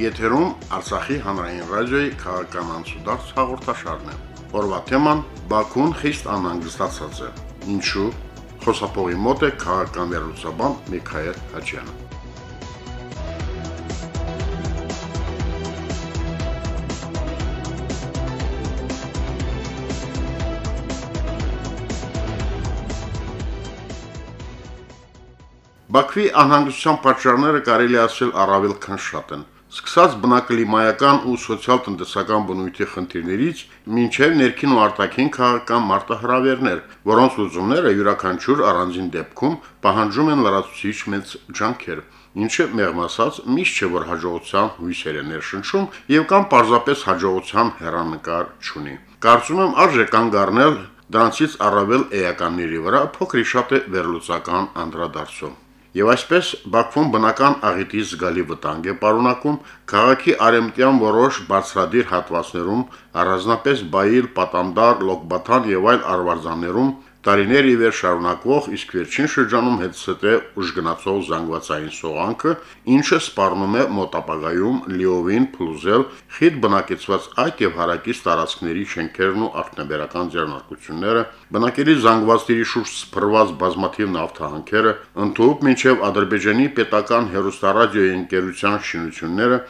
Եթերում Արցախի հանրային ռադիոյի քաղաքական անցուդարձ հաղորդաշարն է։ Օրվա թեման Բաքուն խիստ անհանգստացած է։ Ինչու՞։ Խոսափողի մոտ է քաղաքական վերլուծաբան Միքայել Հաչյանը։ Բաքվի անհանգստության պատճառները կարելի ասել առավել քան շատ են։ Սկսած բնակլիմայական ու սոցիալ-տնտեսական բնույթի խնդիրներից մինչև ներքին ու արտաքին քաղաքական մարտահրավերներ, որոնց լուծումները յուրաքանչյուր առանձին դեպքում պահանջում են լրացուցիչ մեծ ջանքեր, ինչը մեղմ ասած միշտ չէ որ հաջողության հույսեր է ներշնչում եւ կամ պարզապես հաջողության հերանեկար չունի։ Կարծում եմ արժե կանգ առնել դրանցից առավել էականների վրա փոքրի շատ է վերլուծական անդրադարձում։ Եվ այսպես Բաքվում բնական աղետի զգալի վտանգ է պարունակում քաղաքի արեմտյան որոշ բարձրադիր հատվածներում, առանձնապես Բայիլ, Պատանդար, Լոկբաթան եւ այլ արվարձաններում տարիներ ի վեր շարունակվող, իսկ վերջին շրջանում հետսետե ուժգնացող զանգվածային սողանքը, ինչը սպառնում է մոտապագայում լիովին փլուզել խիտ բնակեցված այդ եւ հարակից տարածքների շենքերն ու արտնեբերական ձեռնարկությունները, բնակելի զանգվածների շուրջ սփռված բազմաթիվ նավթահանքերը, ընդհանուր մինչև Ադրբեջանի պետական հերոստարադիոյի ընկերության շինությունները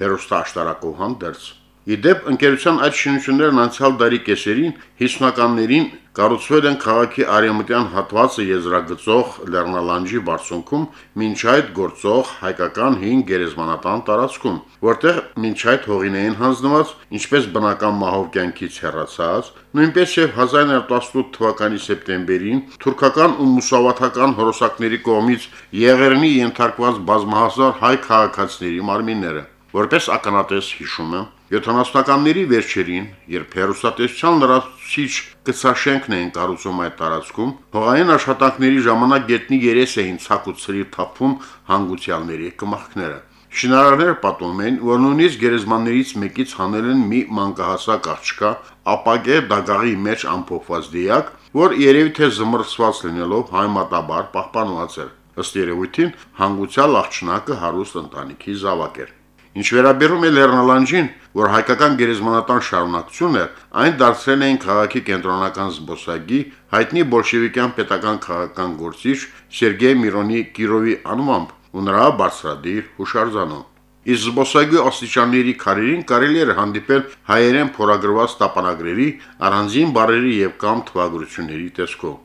հերոստաշտարակով հանդերձ Իդեպ ընկերության այդ շինություններն անցյալ դարի կեսերին 50-ականներին կառուցվել են քաղաքի արևմտյան հատվածը եզրագծող Լեռնալանջի բարձունքում մինչ այդ գործող հայկական 5 գերեզմանատան տարածքում, որտեղ մինչ այդ հողին էին հանձնված ինչպես բնական մահով կյանքից հեռացած, նույնպես եւ 1918 թվականի սեպտեմբերին թուրքական ու մուսավաթական հրոսակների կողմից եղերնի ենթարկված բազմահազար հայ քաղաքացիների մարմինները Որպես ականատես հիշում եմ, 70-ականների վերջերին, երբ հերոստատեսության լրացուցիչ կցաշենքն էին կառուցում այդ տարածքում, հողային աշխատանքների ժամանակ գետնի երես էին ցակ ու ցրի թափում հանգուցյալների կմախքները։ Շինարարները պատում են, որ նույնիսկ գերեզմաններից մեկից հանել են մի մանկահասակ աղջկա, ապագե դագաղի մեջ ամփոփված դիակ, որ երևի թե զմրսված լինելով հայմատաբար պահպանված էր։ Ըստ երևույթին հանգուցյալ աղջնակը հարուստ ընտանիքի զավակ էր։ Ինչ վերաբերում է Լեռնալանջին, որ հայկական գերեզմանատան շարունակություն է, այն դարձրել էին քաղաքի կենտրոնական զբոսայգի հայտնի բոլշևիկյան պետական քաղաքական գործիչ Սերգեյ Միրոնի Կիրովի անվամբ ու նրա բարձրադիր հուշարձանում։ Իսկ զբոսայգու աստիճանների քարերին կարելի էր հանդիպել հայերեն փորագրված տապանագրերի, առանձին բարերի եւ կամ թվագրությունների տեսքով։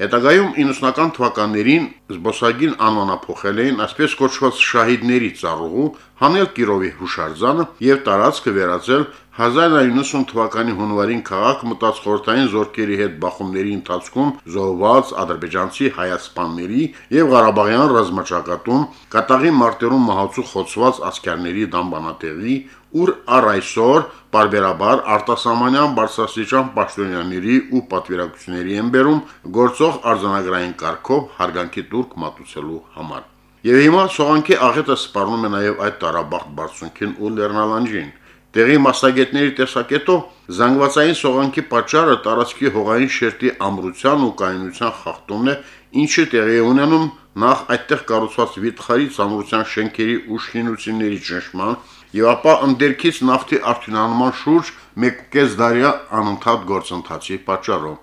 Հետագայում 90-ական թվականներին զբոսագին անվանափոխել էին այսպես կոչված շահիդների ծառուղու, հանել Կիրովի հուշարձանը եւ տարածքը վերածել 1990 թվականի հունվարին քաղաք մտած խորհրդային զորքերի հետ բախումների ընթացքում զոհված ադրբեջանցի հայացpanների եւ Ղարաբաղյան ռազմաճակատում կատաղի մարտերում մահացու խոցված ասկերների դամբանատեղի ուր առ այսօր բարբերաբար արտասահմանյան բարձրաստիճան պաշտոնյաների ու պատվիրակությունների են բերում գործող արձանագրային կարգով հարգանքի տուրք մատուցելու համար։ Եվ հիմա Սողանքի աղետը սպառնում է նաև այդ տարաբախտ բարձունքին ու Լեռնալանջին։ Տեղի մասնագետների տեսակետով զանգվածային Սողանքի պատճառը տարածքի հողային շերտի ամրության ու կայունության խախտումն է, ինչը տեղի է ունենում նախ այդտեղ կառուցված վիթխարի ծամրության շենքերի ուշքինությունների ճնշման եւ ապա ընդերքից նավթի արդյունանման շուրջ 1.5 դարյա անընդհատ գործընթացի պատճառով։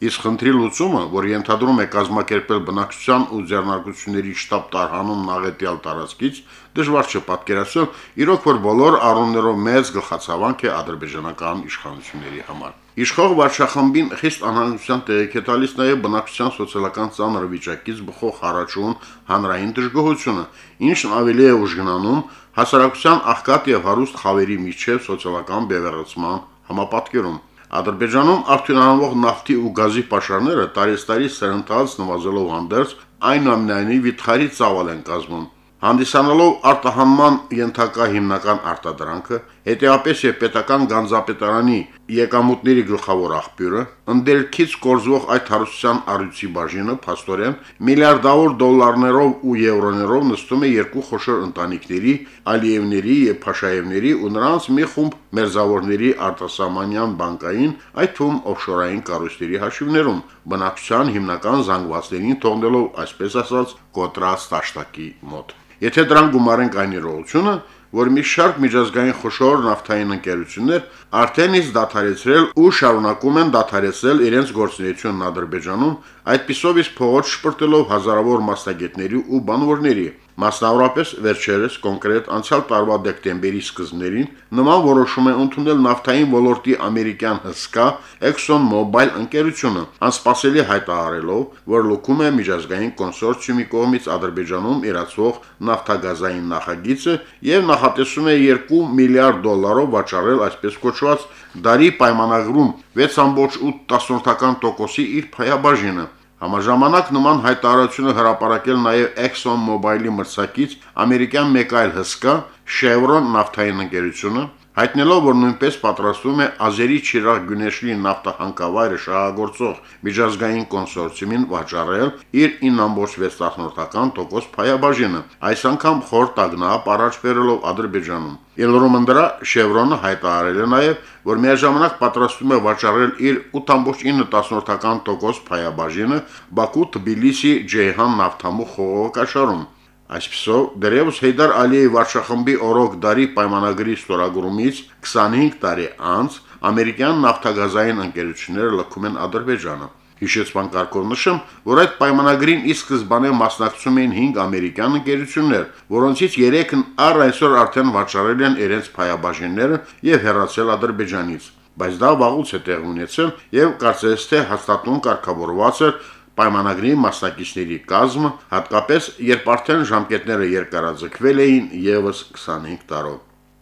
Իսկ խնդրի լուծումը, որ ենթադրում է կազմակերպել բնակչության ու ձեռնարկությունների շտաբ տարհանում նաղետյալ տարածքից, դժվար չէ պատկերացնել, իրոք որ բոլոր առումներով մեծ գլխացավանք է ադրբեջանական իշխանությունների համար։ Իշխող վարչախմբին խիստ անհանգստության տեղիք է տալիս նաև բնակչության սոցիալական ծանր վիճակից բխող հարաճուն հանրային դժգոհությունը, ինչն ավելի է ուժգնանում հասարակության աղքատ եւ հարուստ խավերի միջև սոցիալական բևեռացման համապատկերում։ Ադրբեջանում արդյունանվող նավթի ու գազի պաշարները տարեստարի սրընթաց նվազելով հանդերձ այնուամենայնիվ վիթխարի ծավալ են կազմում հանդիսանալով արտահանման ենթակա հիմնական արտադրանքը, հետեւապես եւ պետական գանձապետարանի եկամուտների գլխավոր աղբյուրը, ընդերքից կորզվող այդ հարստության առույցի բաժինը փաստորեն միլիարդավոր դոլարներով ու եվրոներով նստում է երկու խոշոր ընտանիքների, Ալիևների եւ Փաշաևների ու նրանց մի խումբ մերձավորների արտասահմանյան բանկային, այդ թվում օֆշորային կառույցների հաշիվներում, բնակչության հիմնական զանգվածներին թողնելով, այսպես ասած, կոտրած տաշտակի մոտ։ Եթե դրան գումարենք այն իրողությունը, որ մի շարք միջազգային խոշոր նավթային ընկերություններ արդեն իսկ դադարեցրել ու շարունակում են դադարեցնել իրենց գործունեությունն Ադրբեջանում, այդպիսով իսկ փողոց շպրտելով հազարավոր մասնագետների ու բանվորների, Մասնավորապես վերջերս կոնկրետ անցյալ տարվա դեկտեմբերի սկզբներին նման որոշում է ընդունել նավթային ոլորտի ամերիկյան հսկա ExxonMobil ընկերությունը, անսպասելի հայտարարելով, որ լուքում է միջազգային կոնսորցիումի կողմից Ադրբեջանում իրացող նավթագազային նախագիծը եւ նախատեսում է 2 միլիարդ դոլարով վաճառել այսպես կոչված դարի պայմանագրում 6.8%-ի իր փայաբաժինը Համաժամանակ նման հայտարարությունը հրապարակել նաև Exxon Mobil-ի մրցակից ամերիկյան մեկ այլ հսկա Chevron նավթային ընկերությունը, հայտնելով, որ նույնպես պատրաստվում է Ազերի Չիրաղ Գյունեշլի նավթահանքավայրը շահագործող միջազգային կոնսորցիումին վաճառել իր 9.6%-ական փայաբաժինը, այս անգամ խոր տագնապ առաջ բերելով Ադրբեջանում։ Ելորում ընդրա Chevron-ը հայտարարել է նաև, որ միաժամանակ պատրաստվում է վաճառել իր 8.9%-ական փայաբաժինը Բաքու Թբիլիսի Ջեյհան նավթամու խողովակաշարում Այսպիսով, դերևս Հեյդար Ալիեի վարչախմբի օրոք դարի պայմանագրի ստորագրումից 25 տարի անց ամերիկյան նավթագազային ընկերությունները լքում են Ադրբեջանը։ Հիշեցման կարգով նշեմ, որ այդ պայմանագրին ի սկզբանե մասնակցում էին 5 ամերիկյան ընկերություններ, որոնցից 3-ն առ այսօր արդեն վաճառել են իրենց փայաբաժինները եւ հեռացել Ադրբեջանից բայց դա վաղուց է տեղ ունեցել եւ կարծես թե հաստատուն կարգավորված էր պայմանագրի մասնակիցների կազմը, հատկապես երբ արդեն ժամկետները երկարաձգվել էին եւս 25 տարով։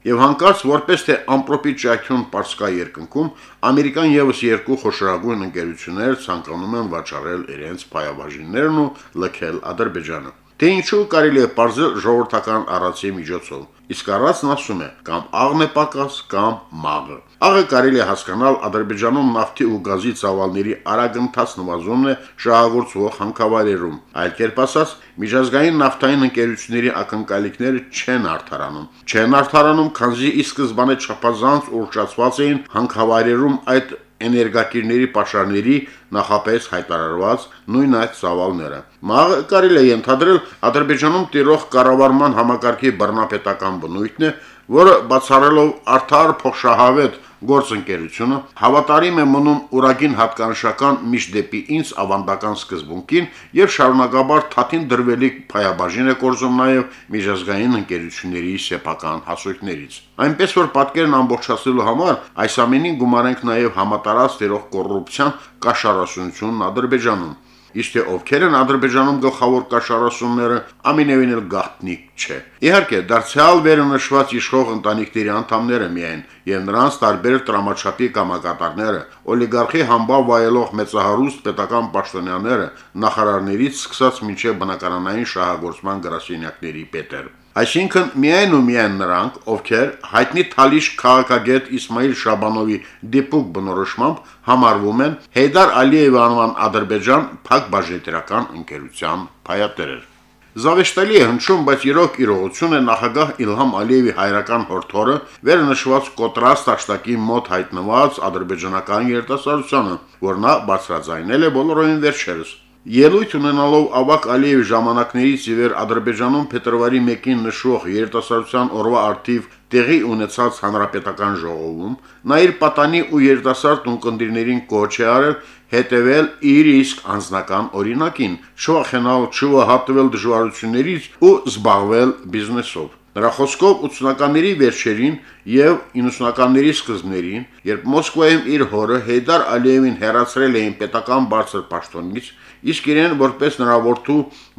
Եվ հանկարծ որպես թե ամպրոպի ճաքյուն Պարսկա երկնքում ամերիկան եւս երկու խոշորագույն ընկերություններ ցանկանում են վաճառել իրենց փայավաժիններն ու լքել Ադրբեջանը։ Թե ինչու կարելի է բարձր ժողովրդական առածի միջոցով։ Իսկ առածն ասում է կամ աղն է պակաս կամ մաղը։ Աղը կարելի է հասկանալ Ադրբեջանում նավթի ու գազի ծավալների արագընթաց նվազումն է շահագործվող հանքավայրերում։ Այլ կերպ ասած, միջազգային նավթային ընկերությունների ակնկալիքները չեն արդարանում։ Չեն արդարանում, քանզի ի սկզբանե չափազանց ուրճացված էին հանքավայրերում այդ էներգակիրների պաշարների նախապես հայտարարված նույն այդ ծավալները։ Մաղ կարելի է ենթադրել Ադրբեջանում տիրող կառավարման համակարգի բռնապետական բնույթն է, որը բացառելով արդար փոխշահավետ գործընկերությունը հավատարիմ է մնում ուրագին հատկանշական միշտ դեպի ինձ ավանդական սկզբունքին եւ շարունակաբար թաթին դրվելիք փայաբաժին է կորզում նաեւ միջազգային ընկերությունների սեփական հասույթներից։ Այնպես որ պատկերն ամբողջացնելու համար այս ամենին գումարենք նաեւ համատարած տերող կոռուպցիան կաշառասունությունն Ադրբեջանում իսկ թե ովքեր են Ադրբեջանում գլխավոր կաշառասունները, ամենևին էլ գաղտնիք չէ։ Իհարկե, դարձյալ վերը նշված իշխող ընտանիքների անդամները միայն եւ նրանց տարբեր տրամաչափի կամակատարները, օլիգարխի համբավ վայելող մեծահարուստ պետական պաշտոնյաները, նախարարներից սկսած մինչև բնակարանային շահագործման գրասենյակների պետեր։ Այսինքն միայն ու միայն նրանք, ովքեր հայտնի Թալիշ քաղաքագետ Իսմայիլ Շաբանովի դիպուկ բնորոշմամբ համարվում են Հեյդար Ալիևի անվան Ադրբեջան փակ բաժնետերական ընկերության փայատերեր։ Զավեշտալի է հնչում, բայց իրոք իրողություն է նախագահ Իլհամ Ալիևի հայրական հորթորը վերնշված կոտրաս տաշտակի մոտ հայտնված ադրբեջանական երիտասարդությանը, որ նա բարձրաձայնել է բոլորովին վերջերս։ Ելույթ ունենալով Ավակ Ալիևի ժամանակներից ի վեր Ադրբեջանում փետրվարի 1-ին նշվող երիտասարդության օրվա արդիվ տեղի ունեցած հանրապետական ժողովում նա իր պատանի ու երիտասարդ ունկնդիրներին կոչ է արել հետևել իր իսկ անձնական օրինակին, չվախենալ, չվհատվել դժվարություններից ու զբաղվել բիզնեսով։ Նրա խոսքով 80-ականների վերջերին եւ 90-ականների սկզբներին, երբ Մոսկվայում իր հորը Հեյդար Ալիևին հերացրել էին պետական բարձր պաշտոնից, իսկ իրեն որպես նրա որդու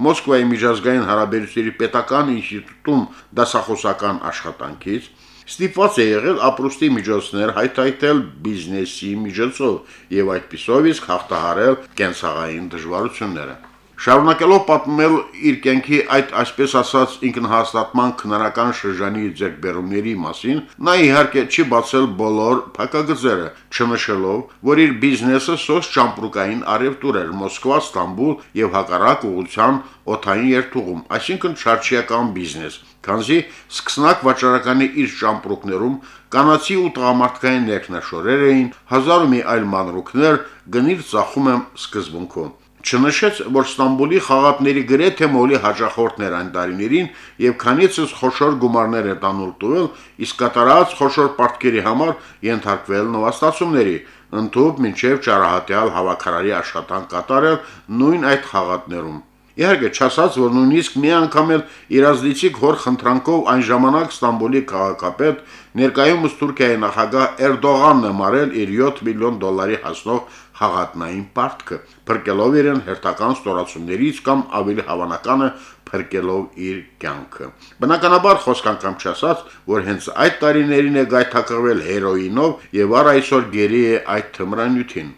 Մոսկվայի միջազգային հարաբերությունների պետական ինստիտուտում դասախոսական աշխատանքից ստիպված է եղել ապրուստի միջոցներ հայթայթել բիզնեսի միջոցով եւ այդպիսով իսկ հաղթահարել կենսաղային դժվարությունները։ Շարունակելով պատմել իր կյանքի այդ այսպես ասած ինքնահաստատման քնարական շրջանի ձեռքբերումների մասին, նա իհարկե չի բացել բոլոր փակագծերը, չնշելով, որ իր բիզնեսը սոս ճամպրուկային արևտուր էր Մոսկվա, Ստամբուլ եւ հակառակ ուղղության օթային երթուղում, այսինքն չարչիական բիզնես, քանզի սկսնակ վաճառականի իր ճամպրուկներում կանացի ու տղամարդկային ներքնաշորեր էին, հազար ու մի այլ մանրուքներ գնիր ծախում եմ սկզբունքով։ Չնշեց, որ Ստամբուլի խաղատների գրեթե մոլի հաջախորդն էր այն տարիներին եւ քանիցս խոշոր գումարներ է տանուլ տուել, իսկ կատարած խոշոր պարտքերի համար ենթարկվել նվաստացումների, ընդཐུպ մինչև ճարահատյալ հավաքարարի աշխատանք կատարել նույն այդ խաղատներում։ Իհարկե, չասած, որ նույնիսկ մի անգամ էլ իրազդիցիկ հոր խնդրանքով այն ժամանակ Ստամբուլի քաղաքապետ ներկայումս Թուրքիայի նախագահ Էրդողանն է մարել իր 7 միլիոն դոլարի հասնող խաղատնային պարտքը, փրկելով իրեն հերթական ստորացումներից կամ ավելի հավանականը փրկելով իր կյանքը։ Բնականաբար խոսք անգամ չասած, որ հենց այդ տարիներին է գայթակղվել հերոինով եւ առ այսօր գերի է այդ թմրանյութին։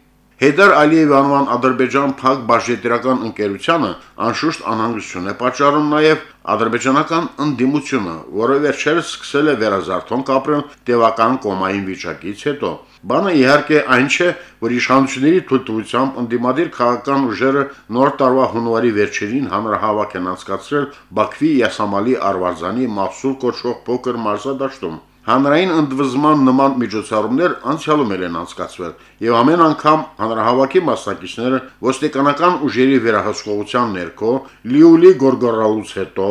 Հեդար Ալիև անվան Ադրբեջան փակ բաժետիրական ընկերությունը անշուշտ անհանգստություն է պատճառում նաև ադրբեջանական ընդդիմությունը, որը վերջերս սկսել է վերազարթոն կապրել տևական կոմային վիճակից հետո։ Բանը իհարկե այն չէ, որ իշխանությունների թույլտվությամբ ընդդիմադիր քաղաքական ուժերը նոր տարվա հունվարի վերջերին հանրահավաք են անցկացրել Բաքվի Յասամալի Արվարձանի Մավսուլ կոչվող փոքր մարզադաշտում։ Հանրային ընդվզման նման միջոցառումներ անցյալում են անցկացվել, եւ ամեն անգամ հանրահավաքի մասնակիցները ոստիկանական ուժերի վերահսկողության ներքո լիուլի գորգորալուց հետո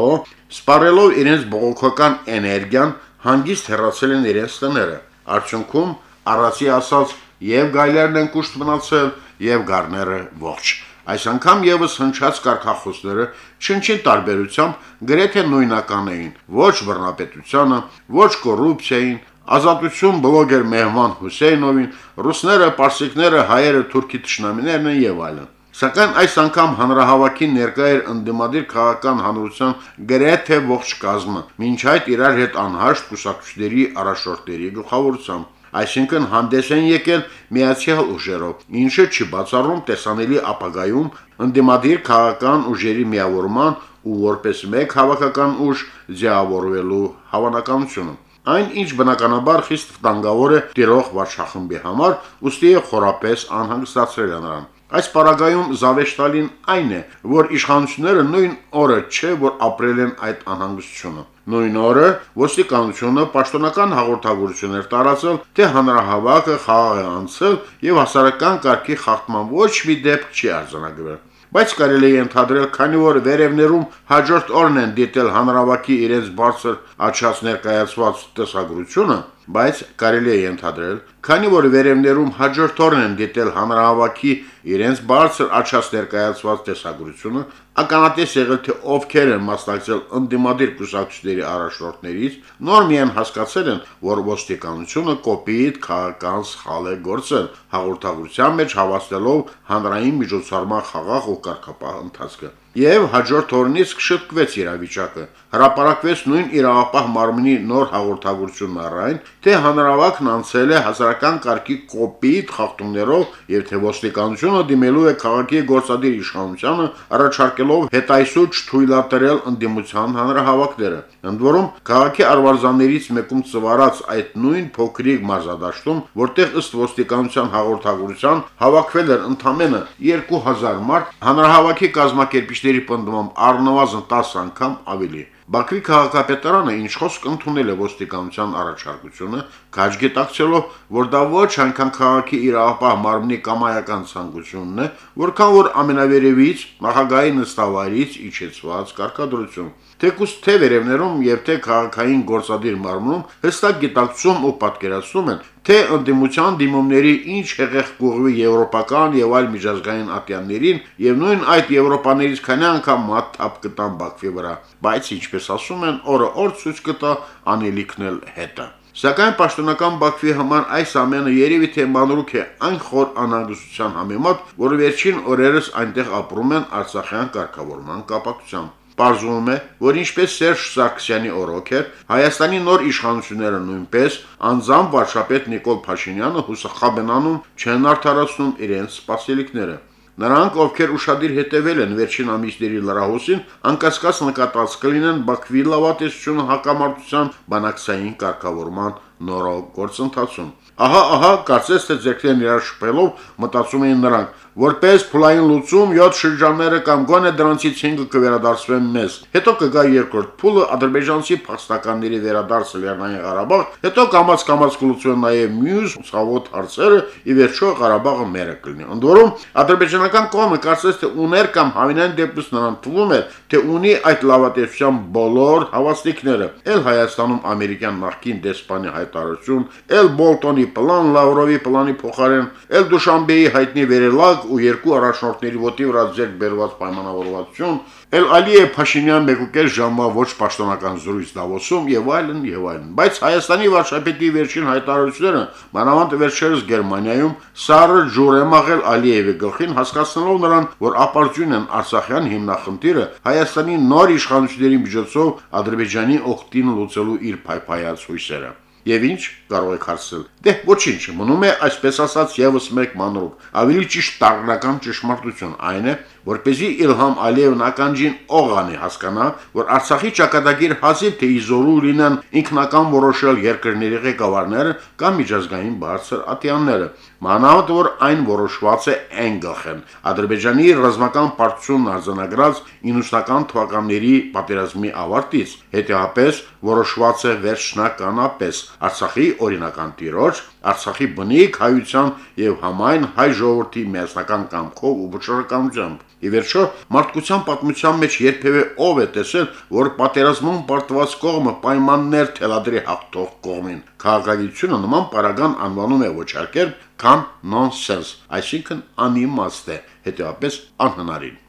սպառելով իրենց բողոքական էներգիան հանգիստ հեռացել են իրենց տները։ Արդյունքում Արացի ասած, եւ գայլերն են կուշտ մնացել, եւ գառները ողջ։ Այս անգամ եւս հնչած կարկախոսները չնչին տարբերությամբ գրեթե նույնական էին։ Ոչ բռնապետությանը, ոչ կոռուպցիային, ազատություն բլոգեր Մեհման Հուսեյնովին, ռուսները, պարսիկները, հայերը, թուրքի ճշնամիներն եւ այլն։ Սակայն այս անգամ հանրահավաքին ներկա էր ընդդիմադիր քաղաքական հանրության գրեթե ողջ կազմը, ոչ այդ իրար հետ անհաշտ կուսակցությունների առաջորդների գլխավորությամբ այսինքն հանդես են եկել միացյալ ուժերով, ինչը չի բացառում տեսանելի ապագայում ընդդիմադիր քաղաքական ուժերի միավորման ու որպես մեկ հավաքական ուժ ձևավորվելու հավանականությունը։ Այն ինչ բնականաբար խիստ վտանգավոր է տիրող վարչախմբի համար, ուստի է խորապես անհանգստացրել նրան։ Այս պարագայում զավեշտալին այն է, որ իշխանությունները նույն օրը չէ, որ ապրել են այդ անհանգստությունը։ Նույն օրը ոստիկանությունը պաշտոնական հաղորդագրություններ տարածել, թե հանրահավաքը խաղաղ է անցել եւ հասարակական կարգի խախտման ոչ մի դեպք չի արձանագրվել բայց կարելի է ընդհանրել, քանի որ վերևներում հաջորդ օրն են դիտել հանրավակի իրենց բարձր աչած ներկայացված տեսագրությունը, բայց կարելի է ընդհանրել, քանի որ վերևներում հաջորդ օրն են դիտել հանրավակի իրենց բարձր աչած ներկայացված տեսագրությունը, ականատես եղել թե ովքեր են մասնակցել ընդդիմադիր կուսակցությունների առաջնորդներից, նոր միայն հասկացել են, որ ոստիկանությունը կոպիտ քաղաքական սխալ է գործել, հաղորդագրության մեջ հավաստելով հանրային միջոցառման խաղաղ ու կարգապահ ընթացքը եւ հաջորդ օրնից կշտկվեց իրավիճակը։ Հրապարակվեց նույն իրավապահ մարմնի նոր հաղորդագրությունն առայն, թե հանրավակն անցել է հասարակական կարգի կոպիտ խախտումներով եւ թե ոստիկանությունը դիմելու է քաղաքի գործադիր իշխանությանը առաջարկելով հետայսուչ թույլատրել ընդդիմության հանրահավաքները։ Ընդ որում քաղաքի արվարձաններից մեկում ծվարած այդ նույն փոքրիկ մարզադաշտում, որտեղ ըստ ոստիկանության հաղորդագրության հավաքվել էր ընդամենը 2000 մարդ, հանրահավաքի կազմակերպիչ բնակիչների պնդմամբ առնվազն 10 անգամ ավելի։ Բաքվի քաղաքապետարանը ինչ խոսք ընդունել է ոստիկանության առաջարկությունը, քաջ գետակցելով, որ դա ոչ այնքան քաղաքի իրավապահ մարմնի կամայական ցանկությունն է, որքան որ ամենավերևից նախագահի նստավայրից իջեցված կարգադրություն։ Թեկուս թե վերևներում եւ թե քաղաքային գործադիր մարմնում հստակ գիտակցում ու պատկերացնում են, թե ընդդիմության դիմումների ինչ հեղեղ կուղվի եվրոպական եւ այլ միջազգային ատյաններին եւ նույն այդ եվրոպաներից քանի անգամ մատ թափ կտան Բաքվի վրա, բայց ինչպես ասում են, օրը օր ցույց կտա անելիքն էլ հետը։ Սակայն պաշտոնական Բաքվի համար այս ամենը երևի թե մանրուք է այն խոր անհանգստության համեմատ, որ վերջին օրերս այնտեղ ապրում են Արցախյան կարգավորման կապակցությամբ։ Պարզվում է, որ ինչպես Սերժ Սարգսյանի օրոք էր, Հայաստանի նոր իշխանությունները նույնպես անձամբ վարչապետ Նիկոլ Փաշինյանը հուսախաբենանում չեն արդարացնում իրենց սպասելիքները։ Նրանք, ովքեր ուշադիր հետևել են վերջին ամիսների լրահոսին, անկասկած նկատած կլինեն Բաքվի լավատեսությունը հակամարտության բանակցային կարգավորման նորո գործընթացում։ Ահա, ահա, կարծես թե ձերքերն իրար շփելով մտածում էին նրանք, որպես փլային լուծում 7 շրջանները կամ գոնե դրանցից 5-ը կվերադարձվեն մեզ։ Հետո կգա երկրորդ փուլը ադրբեջանցի փախստականների վերադարձը Լեռնային Ղարաբաղ, հետո կամած կամած կլուծվեն նաև մյուս ցավոտ հարցերը, ի վերջո Ղարաբաղը մերը կլինի։ Ընդ որում ադրբեջանական կողմը կարծես թե ուներ կամ հավինեն դեպս նրան թվում էր, թե ունի այդ լավատեսության բոլոր հավաստիքները։ Էլ Հայաստանում ամերիկյան նախկին դեսպանի հայտարարություն, էլ Բոլտոնի պլան, Լավրովի պլանի փոխարեն, էլ Դուշանբեի հայտնի վերելակ ու երկու առաջնորդների ոտի վրա ձեռք բերված պայմանավորվածություն, Էլ Ալիև Փաշինյան մեկուկես ժամվա ոչ պաշտոնական զրույց Դավոսում եւ այլն եւ այլն։ Բայց Հայաստանի վարչապետի վերջին հայտարարությունները, մանավանդ վերջերս Գերմանիայում, սառը ջուր է մաղել Ալիևի գլխին, հասկացնելով նրան, որ ապարդյուն են Արցախյան հիմնախնդիրը Հայաստանի նոր իշխանությունների միջոցով Ադրբեջանի օգտին լուծելու իր փայփայած հույսերը։ Եվ ինչ կարող եք հարցնել։ Դե ոչինչ, մնում է այսպես ասած եւս մեկ մանրուք։ Ավելի ճիշտ տարնական ճշմարտություն այն է, որ เป զի Իլհամ Ալիևն ականջին օղանի հասկանա, որ Արցախի ճակատագիր հազիվ թե իզորու լինեն ինքնական որոշել երկրների ղեկավարները կամ միջազգային բարձր ատյանները, մանավանդ որ այն որոշված է այն գլխեն։ Ադրբեջանի ռազմական պարտությունն արձանագրած 90-ական թվականների պատերազմի ավարտից, հետեւապես որոշված է վերջնականապես Արցախի օրինական տիրոջ, Արցախի բնիկ հայության եւ համայն հայ ժողովրդի միասնական կամքով ու վճռականությամբ։ Ի վերջո, մարդկության պատմության մեջ երբևէ ով է տեսել, որ պատերազմում պարտված կողմը պայմաններ թելադրի հաղթող կողմին։ Քաղաքագիտությունը նման պարագան անվանում է ոչ այլ կերպ, քան նոնսենս, այսինքն անիմաստ է, հետեւապես անհնարին։